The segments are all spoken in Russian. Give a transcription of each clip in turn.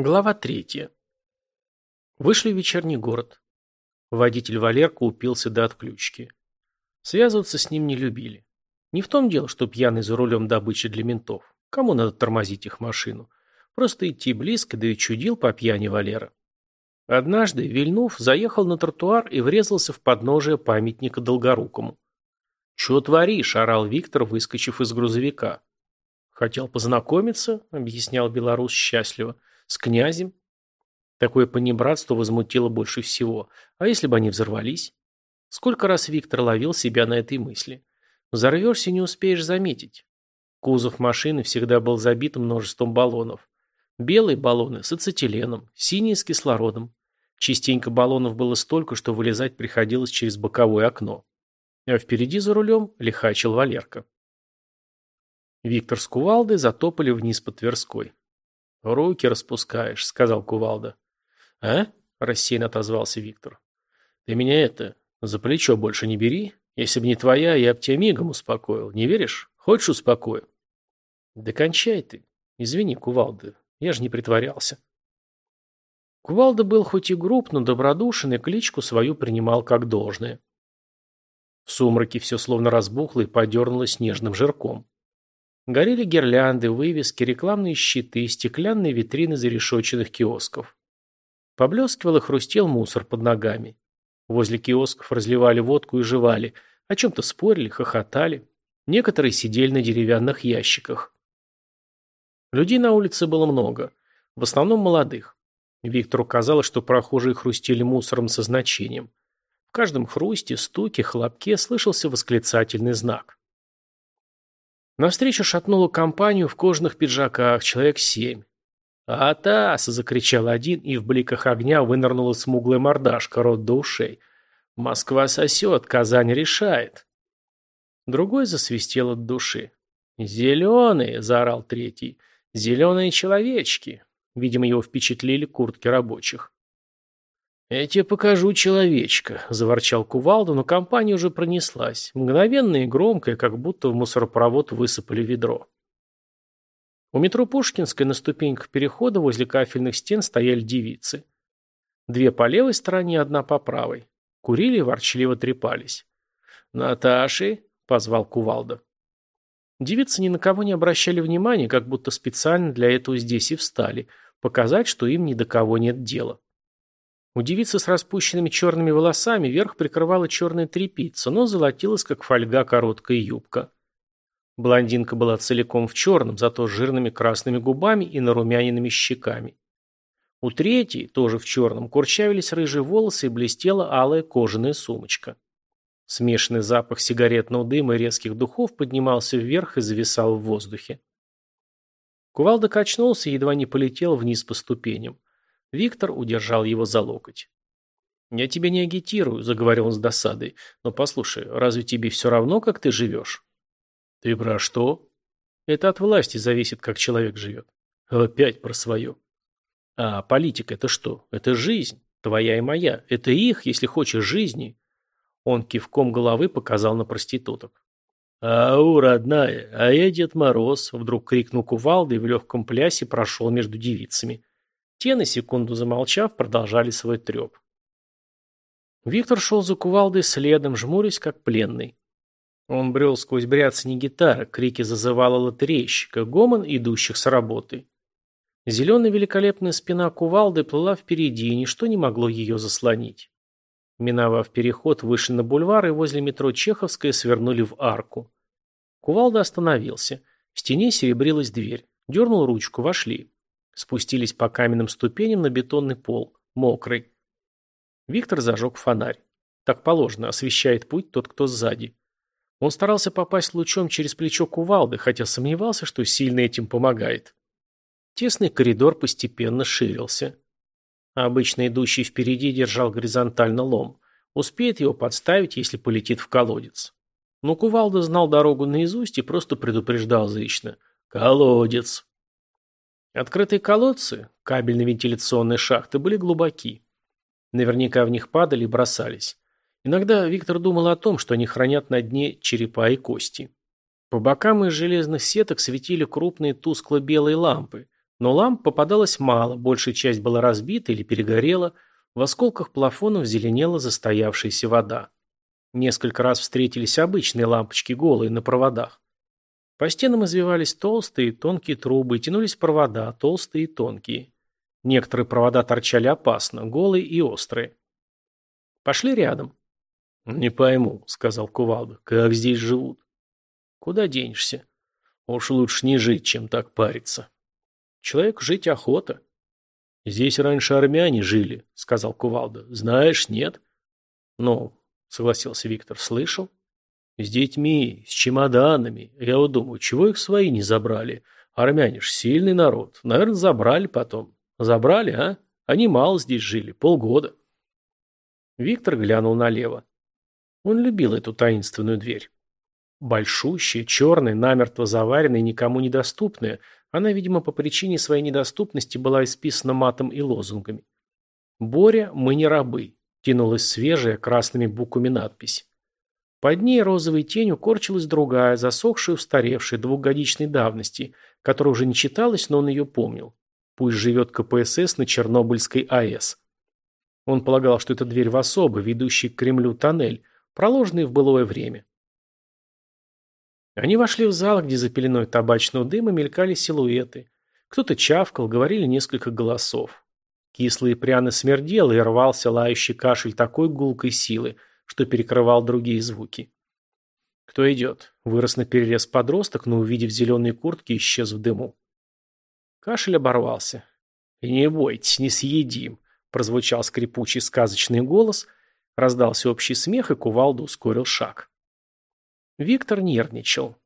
Глава третья. Вышли в вечерний город. Водитель Валерка упился до отключки. Связываться с ним не любили. Не в том дело, что пьяный за рулем добычи для ментов. Кому надо тормозить их машину? Просто идти близко, да и чудил по пьяни Валера. Однажды Вильнув заехал на тротуар и врезался в подножие памятника Долгорукому. Чего творишь?» – орал Виктор, выскочив из грузовика. «Хотел познакомиться», – объяснял белорус счастливо – с князем? Такое понебратство возмутило больше всего. А если бы они взорвались? Сколько раз Виктор ловил себя на этой мысли. Взорвешься, не успеешь заметить. Кузов машины всегда был забит множеством баллонов. Белые баллоны с ацетиленом, синие с кислородом. Частенько баллонов было столько, что вылезать приходилось через боковое окно. А впереди за рулем лихачил Валерка. Виктор с кувалдой затопали вниз по Тверской. Руки распускаешь, — сказал кувалда. — А? — рассеянно отозвался Виктор. — Ты меня это, за плечо больше не бери. Если бы не твоя, я б тебя мигом успокоил. Не веришь? Хочешь, успокою? — Докончай ты. Извини, кувалда, я же не притворялся. Кувалда был хоть и груб, но добродушен и кличку свою принимал как должное. В сумраке все словно разбухло и подернулось нежным жирком. Горели гирлянды, вывески, рекламные щиты, и стеклянные витрины зарешоченных киосков. Поблескивал и хрустел мусор под ногами. Возле киосков разливали водку и жевали, о чем-то спорили, хохотали. Некоторые сидели на деревянных ящиках. Людей на улице было много, в основном молодых. Виктору казалось, что прохожие хрустели мусором со значением. В каждом хрусте, стуке, хлопке слышался восклицательный знак. Навстречу шатнула компанию в кожаных пиджаках, человек семь. «Атас!» — закричал один, и в бликах огня вынырнула смуглая мордашка, рот до ушей. «Москва сосет, Казань решает!» Другой засвистел от души. «Зеленые!» — заорал третий. «Зеленые человечки!» Видимо, его впечатлили куртки рабочих. «Я тебе покажу человечка», – заворчал кувалда, но компания уже пронеслась, мгновенно и громко, как будто в мусоропровод высыпали ведро. У метро Пушкинской на ступеньках перехода возле кафельных стен стояли девицы. Две по левой стороне, одна по правой. Курили и ворчливо трепались. «Наташи!» – позвал кувалда. Девицы ни на кого не обращали внимания, как будто специально для этого здесь и встали, показать, что им ни до кого нет дела. У девицы с распущенными черными волосами верх прикрывала черная тряпица, но золотилась, как фольга, короткая юбка. Блондинка была целиком в черном, зато с жирными красными губами и нарумяненными щеками. У третьей, тоже в черном, курчавились рыжие волосы и блестела алая кожаная сумочка. Смешанный запах сигаретного дыма и резких духов поднимался вверх и зависал в воздухе. Кувалда качнулся и едва не полетел вниз по ступеням. Виктор удержал его за локоть. «Я тебя не агитирую», — заговорил он с досадой. «Но послушай, разве тебе все равно, как ты живешь?» «Ты про что?» «Это от власти зависит, как человек живет». «Опять про свое». «А политика — это что? Это жизнь. Твоя и моя. Это их, если хочешь, жизни». Он кивком головы показал на проституток. «Ау, родная, а я Дед Мороз!» — вдруг крикнул кувалдой и в легком плясе прошел между девицами. Те на секунду замолчав, продолжали свой треп. Виктор шел за кувалдой следом, жмурясь, как пленный. Он брел сквозь бряд гитары, крики зазывала лотерейщика, гомон идущих с работы. Зеленая великолепная спина кувалды плыла впереди, и ничто не могло ее заслонить. Миновав переход, вышли на бульвар и возле метро Чеховская свернули в арку. Кувалда остановился. В стене серебрилась дверь. Дернул ручку, вошли спустились по каменным ступеням на бетонный пол, мокрый. Виктор зажег фонарь. Так положено, освещает путь тот, кто сзади. Он старался попасть лучом через плечо кувалды, хотя сомневался, что сильно этим помогает. Тесный коридор постепенно ширился. Обычно идущий впереди держал горизонтально лом. Успеет его подставить, если полетит в колодец. Но кувалда знал дорогу наизусть и просто предупреждал зычно. «Колодец!» Открытые колодцы, кабельно-вентиляционные шахты были глубоки. Наверняка в них падали и бросались. Иногда Виктор думал о том, что они хранят на дне черепа и кости. По бокам из железных сеток светили крупные тускло-белые лампы, но ламп попадалось мало, большая часть была разбита или перегорела, в осколках плафонов зеленела застоявшаяся вода. Несколько раз встретились обычные лампочки голые на проводах. По стенам извивались толстые и тонкие трубы тянулись провода, толстые и тонкие. Некоторые провода торчали опасно, голые и острые. Пошли рядом. «Не пойму», — сказал Кувалда, — «как здесь живут?» «Куда денешься?» «Уж лучше не жить, чем так париться». «Человеку жить охота». «Здесь раньше армяне жили», — сказал Кувалда. «Знаешь, нет?» «Ну», — согласился Виктор, — «слышал?» С детьми, с чемоданами. Я вот думаю, чего их свои не забрали? Армяне ж сильный народ. Наверное, забрали потом. Забрали, а? Они мало здесь жили, полгода. Виктор глянул налево. Он любил эту таинственную дверь. Большущая, черная, намертво заваренная, никому недоступная, она, видимо, по причине своей недоступности была исписана матом и лозунгами. «Боря, мы не рабы», тянулась свежая красными буквами надпись. Под ней розовой тенью корчилась другая, засохшая, устаревшая, двухгодичной давности, которая уже не читалась, но он ее помнил. Пусть живет КПСС на Чернобыльской АЭС. Он полагал, что это дверь в особо, ведущий к Кремлю тоннель, проложенный в былое время. Они вошли в зал, где за пеленой табачного дыма мелькали силуэты. Кто-то чавкал, говорили несколько голосов. Кислый пряно смердел и рвался лающий кашель такой гулкой силы – что перекрывал другие звуки. «Кто идет?» Вырос на перерез подросток, но, увидев зеленые куртки, исчез в дыму. Кашель оборвался. «И не бойтесь, не съедим!» Прозвучал скрипучий сказочный голос, раздался общий смех, и кувалда ускорил шаг. Виктор нервничал.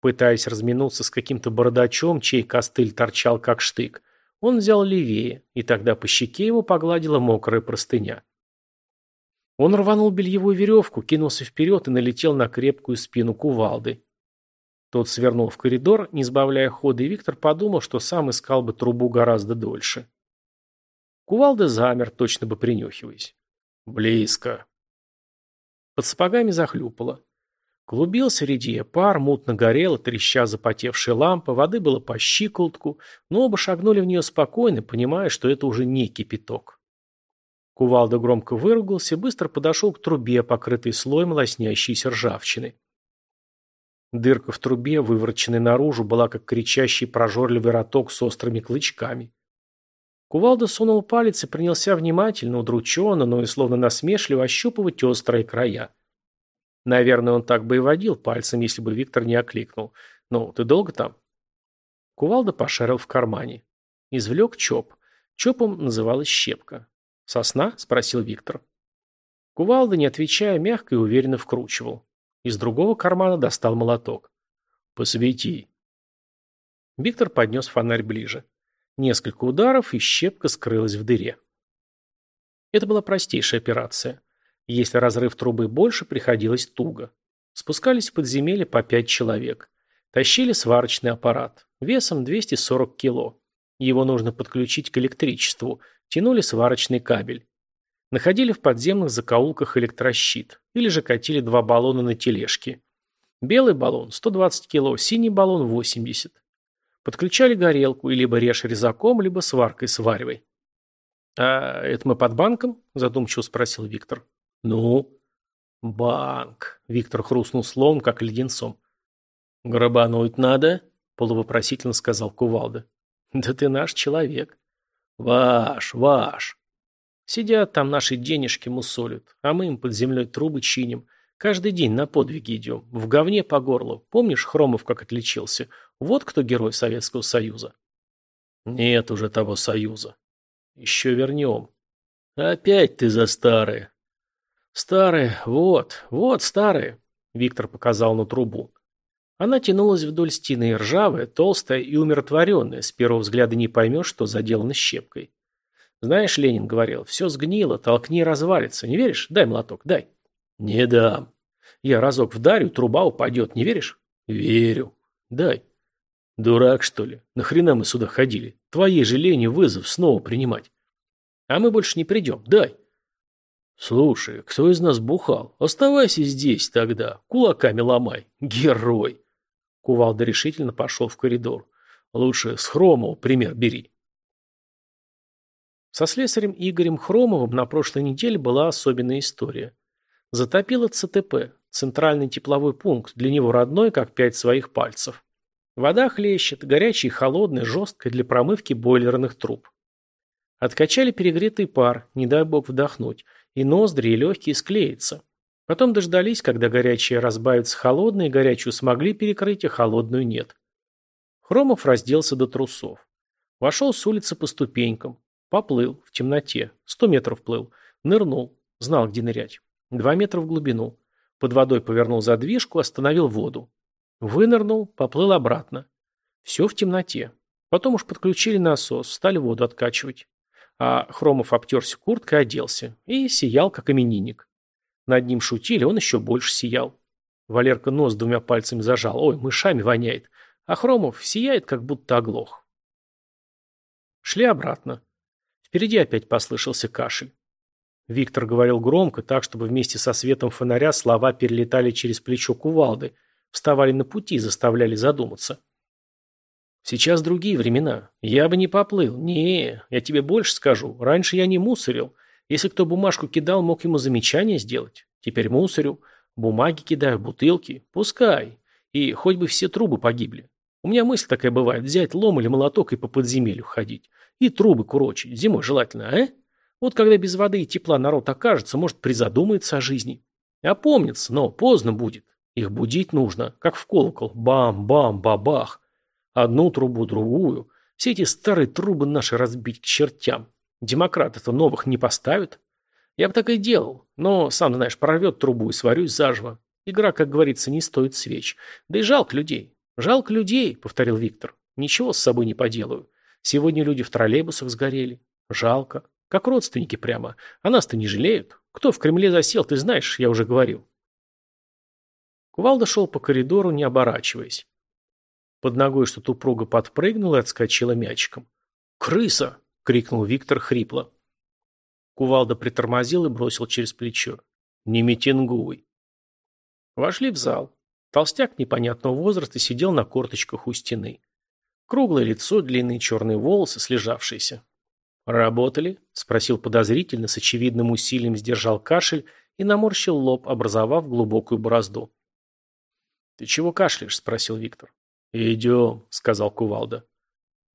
Пытаясь разминуться с каким-то бородачом, чей костыль торчал как штык, он взял левее, и тогда по щеке его погладила мокрая простыня. Он рванул бельевую веревку, кинулся вперед и налетел на крепкую спину кувалды. Тот свернул в коридор, не сбавляя хода, и Виктор подумал, что сам искал бы трубу гораздо дольше. Кувалда замер, точно бы принюхиваясь. Близко. Под сапогами захлюпало. Клубился редея пар, мутно горела, треща запотевшая лампа, воды было по щиколотку, но оба шагнули в нее спокойно, понимая, что это уже не кипяток. Кувалда громко выругался и быстро подошел к трубе, покрытой слоем лоснящейся ржавчины. Дырка в трубе, вывороченная наружу, была как кричащий прожорливый роток с острыми клычками. Кувалда сунул палец и принялся внимательно, удрученно, но и словно насмешливо ощупывать острые края. Наверное, он так бы и водил пальцем, если бы Виктор не окликнул. «Ну, ты долго там?» Кувалда пошарил в кармане. Извлек чоп. Чопом называлась щепка. «Сосна?» – спросил Виктор. Кувалда, не отвечая, мягко и уверенно вкручивал. Из другого кармана достал молоток. «Посвети». Виктор поднес фонарь ближе. Несколько ударов, и щепка скрылась в дыре. Это была простейшая операция. Если разрыв трубы больше, приходилось туго. Спускались в подземелье по пять человек. Тащили сварочный аппарат, весом 240 кило. Его нужно подключить к электричеству – тянули сварочный кабель. Находили в подземных закоулках электрощит, или же катили два баллона на тележке. Белый баллон – 120 кило, синий баллон – 80. Подключали горелку и либо режь резаком, либо сваркой-сваривой. «А это мы под банком?» – задумчиво спросил Виктор. «Ну?» «Банк!» – Виктор хрустнул словом, как леденцом. «Грабануть надо?» – полувопросительно сказал Кувалда. «Да ты наш человек!» Ваш, ваш. Сидят там наши денежки мусолят, а мы им под землей трубы чиним. Каждый день на подвиги идем. В говне по горло. Помнишь, Хромов как отличился? Вот кто герой Советского Союза. Нет уже того Союза. Еще вернем. Опять ты за старые. Старые, вот, вот старые. Виктор показал на трубу. Она тянулась вдоль стены, ржавая, толстая и умиротворенная, с первого взгляда не поймешь, что заделана щепкой. Знаешь, Ленин говорил, все сгнило, толкни и развалится. Не веришь? Дай молоток, дай. Не дам. Я разок вдарю, труба упадет, не веришь? Верю. Дай. Дурак, что ли? Нахрена мы сюда ходили? Твоей же лени вызов снова принимать. А мы больше не придем, дай. Слушай, кто из нас бухал? Оставайся здесь тогда, кулаками ломай. Герой кувалда решительно пошел в коридор. Лучше с Хромову пример бери. Со слесарем Игорем Хромовым на прошлой неделе была особенная история. Затопило ЦТП, центральный тепловой пункт, для него родной, как пять своих пальцев. Вода хлещет, горячая и холодная, жесткая для промывки бойлерных труб. Откачали перегретый пар, не дай бог вдохнуть, и ноздри и легкие склеятся. Потом дождались, когда горячее разбавится холодной, горячую смогли перекрыть, а холодную нет. Хромов разделся до трусов. Вошел с улицы по ступенькам. Поплыл, в темноте. Сто метров плыл. Нырнул. Знал, где нырять. Два метра в глубину. Под водой повернул задвижку, остановил воду. Вынырнул, поплыл обратно. Все в темноте. Потом уж подключили насос, стали воду откачивать. А Хромов обтерся курткой, оделся. И сиял, как именинник. Над ним шутили, он еще больше сиял. Валерка нос двумя пальцами зажал. Ой, мышами воняет. А Хромов сияет, как будто оглох. Шли обратно. Впереди опять послышался кашель. Виктор говорил громко, так, чтобы вместе со светом фонаря слова перелетали через плечо кувалды, вставали на пути и заставляли задуматься. Сейчас другие времена. Я бы не поплыл. Не, я тебе больше скажу. Раньше я не мусорил. Если кто бумажку кидал, мог ему замечание сделать. Теперь мусорю, бумаги кидаю, бутылки. Пускай. И хоть бы все трубы погибли. У меня мысль такая бывает, взять лом или молоток и по подземелью ходить. И трубы курочить, зимой желательно, а? Вот когда без воды и тепла народ окажется, может, призадумается о жизни. Опомнится, но поздно будет. Их будить нужно, как в колокол. Бам-бам-бабах. Одну трубу, другую. Все эти старые трубы наши разбить к чертям. Демократы то новых не поставят. Я бы так и делал, но, сам знаешь, прорвет трубу и сварюсь заживо. Игра, как говорится, не стоит свеч. Да и жалко людей. Жалко людей, повторил Виктор. Ничего с собой не поделаю. Сегодня люди в троллейбусах сгорели. Жалко. Как родственники прямо. А нас-то не жалеют. Кто в Кремле засел, ты знаешь, я уже говорил. Кувалда шел по коридору, не оборачиваясь. Под ногой что-то упруго подпрыгнуло и отскочило мячиком. «Крыса!» крикнул Виктор хрипло. Кувалда притормозил и бросил через плечо. «Не митингуй!» Вошли в зал. Толстяк непонятного возраста сидел на корточках у стены. Круглое лицо, длинные черные волосы, слежавшиеся. «Работали?» – спросил подозрительно, с очевидным усилием сдержал кашель и наморщил лоб, образовав глубокую борозду. «Ты чего кашляешь?» – спросил Виктор. «Идем», – сказал Кувалда.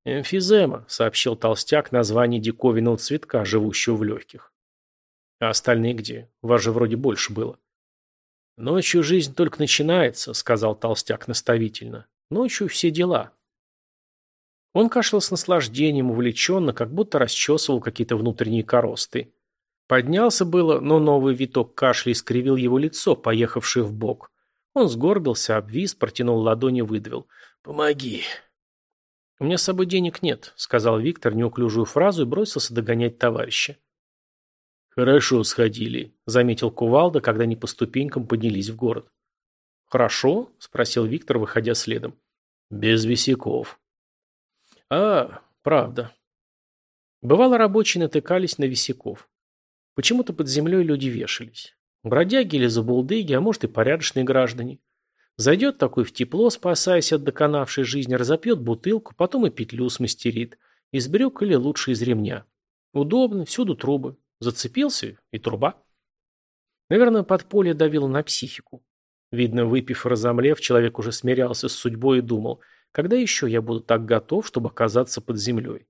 «Эмфизема», — сообщил толстяк название диковинного цветка, живущего в легких. «А остальные где? Вас же вроде больше было». «Ночью жизнь только начинается», — сказал толстяк наставительно. «Ночью все дела». Он кашлял с наслаждением, увлеченно, как будто расчесывал какие-то внутренние коросты. Поднялся было, но новый виток кашля искривил его лицо, поехавшее в бок. Он сгорбился, обвис, протянул ладони, выдавил. «Помоги!» «У меня с собой денег нет», — сказал Виктор неуклюжую фразу и бросился догонять товарища. «Хорошо сходили», — заметил Кувалда, когда они по ступенькам поднялись в город. «Хорошо?» — спросил Виктор, выходя следом. «Без висяков». «А, правда». Бывало, рабочие натыкались на висяков. Почему-то под землей люди вешались. Бродяги или забулдыги, а может и порядочные граждане. Зайдет такой в тепло, спасаясь от доконавшей жизни, разопьет бутылку, потом и петлю смастерит. Из брюк или лучше из ремня. Удобно, всюду трубы. Зацепился и труба. Наверное, подполье давило на психику. Видно, выпив и разомлев, человек уже смирялся с судьбой и думал, когда еще я буду так готов, чтобы оказаться под землей?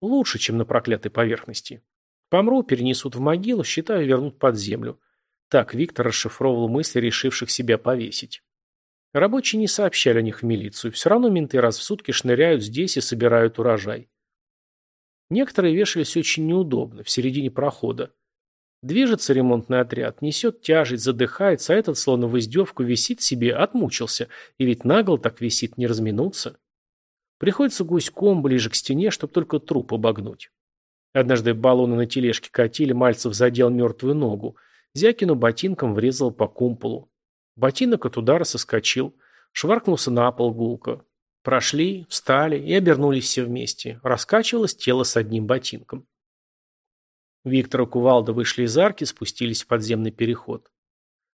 Лучше, чем на проклятой поверхности. Помру, перенесут в могилу, считаю, вернут под землю. Так Виктор расшифровал мысли решивших себя повесить. Рабочие не сообщали о них в милицию. Все равно менты раз в сутки шныряют здесь и собирают урожай. Некоторые вешались очень неудобно, в середине прохода. Движется ремонтный отряд, несет тяжесть, задыхается, а этот, словно в издевку, висит себе, отмучился. И ведь нагл так висит, не разминуться. Приходится гуськом ближе к стене, чтобы только труп обогнуть. Однажды баллоны на тележке катили, Мальцев задел мертвую ногу. Зякину ботинком врезал по кумполу. Ботинок от удара соскочил, шваркнулся на пол гулко. Прошли, встали и обернулись все вместе. Раскачивалось тело с одним ботинком. Виктор и Кувалда вышли из арки, спустились в подземный переход.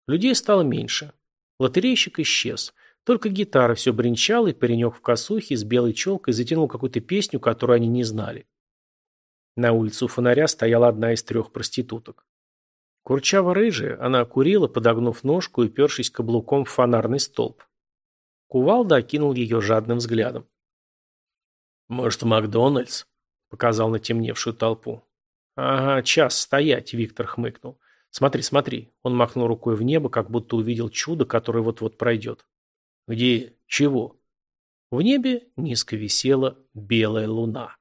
Людей стало меньше. Лотерейщик исчез. Только гитара все бренчала, и паренек в косухе с белой челкой затянул какую-то песню, которую они не знали. На улице у фонаря стояла одна из трех проституток. Курчава рыжая, она курила, подогнув ножку и упершись каблуком в фонарный столб. Кувалда окинул ее жадным взглядом. «Может, Макдональдс?» – показал на темневшую толпу. «Ага, час стоять», – Виктор хмыкнул. «Смотри, смотри». Он махнул рукой в небо, как будто увидел чудо, которое вот-вот пройдет. «Где? Чего?» В небе низко висела белая луна.